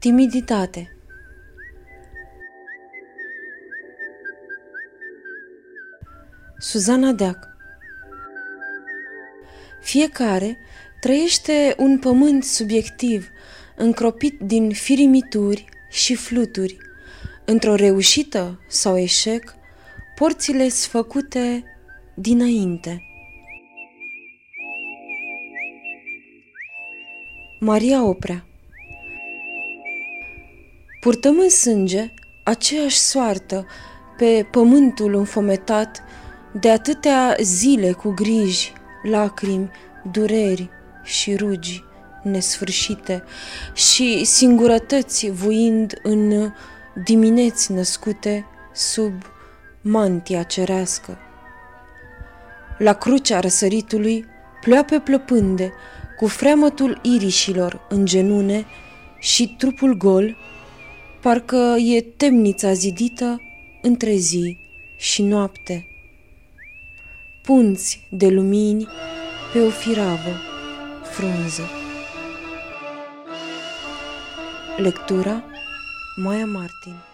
Timiditate Suzana Deac Fiecare trăiește un pământ subiectiv, încropit din firimituri și fluturi. Într-o reușită sau eșec, porțile sunt făcute dinainte. Maria Oprea Purtăm în sânge aceeași soartă pe pământul înfometat de atâtea zile cu griji, lacrimi, dureri și rugi nesfârșite și singurătăți vuind în dimineți născute sub mantia cerească. La crucea răsăritului pleoape plăpânde, cu freamătul irișilor în genune și trupul gol, parcă e temnița zidită între zi și noapte. Punți de lumini pe o firavă frunză. Lectura Maia Martin